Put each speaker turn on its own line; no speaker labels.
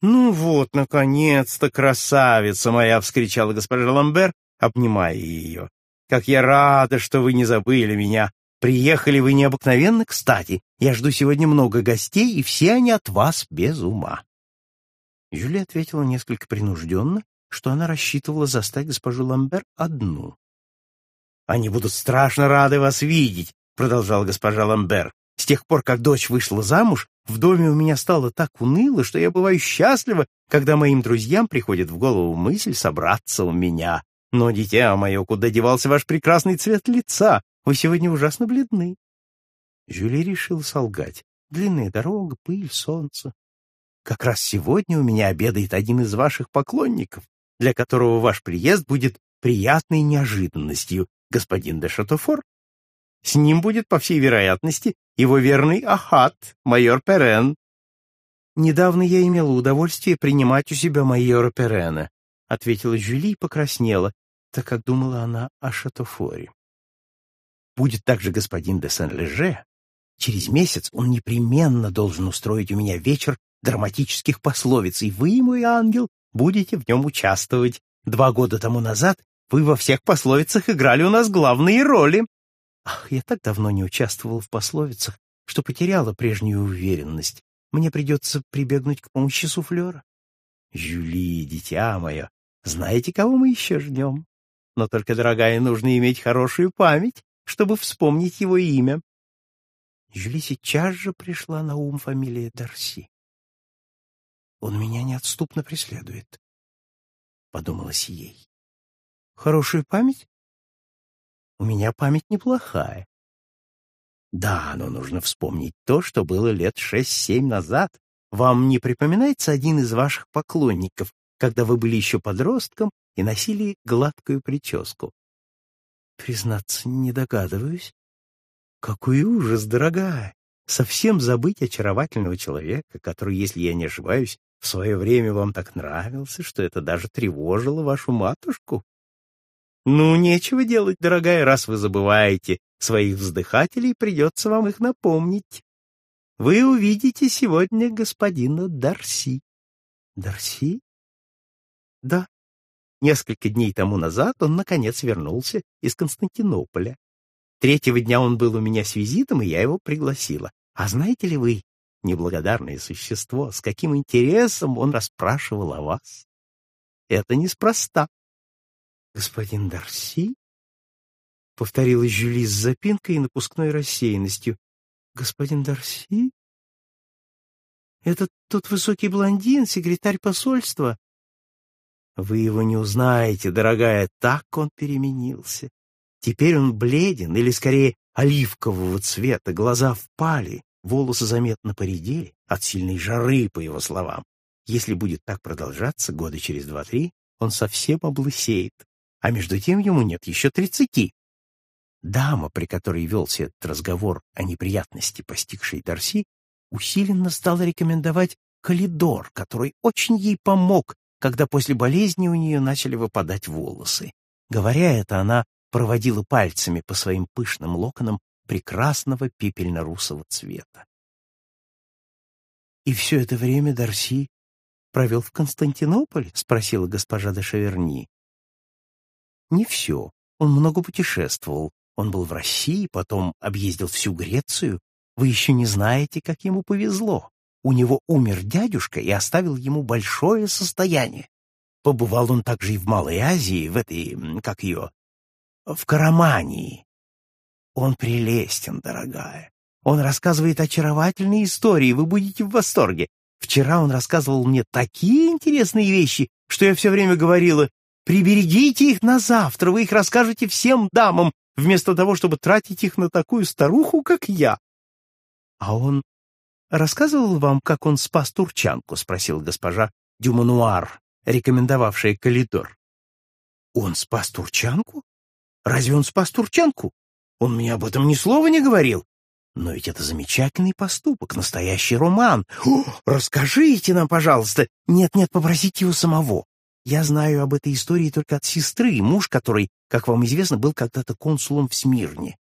«Ну вот, наконец-то, красавица моя!» — вскричала госпожа Ламбер, обнимая ее. «Как я рада, что вы не забыли меня! Приехали вы необыкновенно кстати. Я жду сегодня много гостей, и все они от вас без ума». Жюли ответила несколько принужденно, что она рассчитывала застать госпожу Ламбер одну. «Они будут страшно рады вас видеть», — продолжала госпожа Ламбер. «С тех пор, как дочь вышла замуж, в доме у меня стало так уныло, что я бываю счастлива, когда моим друзьям приходит в голову мысль собраться у меня. Но, дитя мое, куда девался ваш прекрасный цвет лица? Вы сегодня ужасно бледны». Жюли решил солгать. Длинная дорога, пыль, солнце. Как раз сегодня у меня обедает один из ваших поклонников, для которого ваш приезд будет приятной неожиданностью, господин де Шатофор. С ним будет, по всей вероятности, его верный Ахат, майор Перен. Недавно я имела удовольствие принимать у себя майора Перена, ответила Жюли и покраснела, так как думала она о Шатофоре. Будет также господин де Сен-Леже. Через месяц он непременно должен устроить у меня вечер драматических пословиц, и вы, мой ангел, будете в нем участвовать. Два года тому назад вы во всех пословицах играли у нас главные роли. Ах, я так давно не участвовал в пословицах, что потеряла прежнюю уверенность. Мне придется прибегнуть к помощи суфлера. Жюли, дитя мое, знаете, кого мы еще ждем? Но только, дорогая, нужно иметь хорошую память, чтобы вспомнить его имя. Жюли сейчас же пришла на ум фамилия Дарси. Он меня неотступно преследует, — подумалось ей. Хорошую память? У меня память неплохая. Да, но нужно вспомнить то, что было лет шесть-семь назад. Вам не припоминается один из ваших поклонников, когда вы были еще подростком и носили гладкую прическу? Признаться, не догадываюсь. Какой ужас, дорогая! Совсем забыть очаровательного человека, который, если я не ошибаюсь, в свое время вам так нравился, что это даже тревожило вашу матушку? Ну, нечего делать, дорогая, раз вы забываете своих вздыхателей, придется вам их напомнить. Вы увидите сегодня господина Дарси. Дарси? Да. Несколько дней тому назад он, наконец, вернулся из Константинополя. Третьего дня он был у меня с визитом, и я его пригласила. А знаете ли вы, неблагодарное существо, с каким интересом он расспрашивал о вас? Это неспроста. Господин Дарси? Повторила Жюли с запинкой и напускной рассеянностью. Господин Дарси? Это тот высокий блондин, секретарь посольства? Вы его не узнаете, дорогая, так он переменился. Теперь он бледен, или скорее оливкового цвета, глаза впали, волосы заметно поредели от сильной жары, по его словам. Если будет так продолжаться года через два-три, он совсем облысеет а между тем ему нет еще тридцати. Дама, при которой велся этот разговор о неприятности, постигшей Дарси, усиленно стала рекомендовать калидор, который очень ей помог, когда после болезни у нее начали выпадать волосы. Говоря это, она проводила пальцами по своим пышным локонам прекрасного пепельно-русого цвета. «И все это время Дарси провел в Константинополе?» — спросила госпожа де Шаверни. Не все. Он много путешествовал. Он был в России, потом объездил всю Грецию. Вы еще не знаете, как ему повезло. У него умер дядюшка и оставил ему большое состояние. Побывал он также и в Малой Азии, в этой, как ее, в Карамании. Он прелестен, дорогая. Он рассказывает очаровательные истории, вы будете в восторге. Вчера он рассказывал мне такие интересные вещи, что я все время говорила, Приберегите их на завтра, вы их расскажете всем дамам, вместо того, чтобы тратить их на такую старуху, как я. — А он рассказывал вам, как он спас турчанку? — спросила госпожа Дюмануар, рекомендовавшая коридор. — Он спас турчанку? Разве он спас турчанку? Он мне об этом ни слова не говорил. Но ведь это замечательный поступок, настоящий роман. О, расскажите нам, пожалуйста. Нет-нет, попросите его самого. Я знаю об этой истории только от сестры, муж которой, как вам известно, был когда-то консулом в Смирне.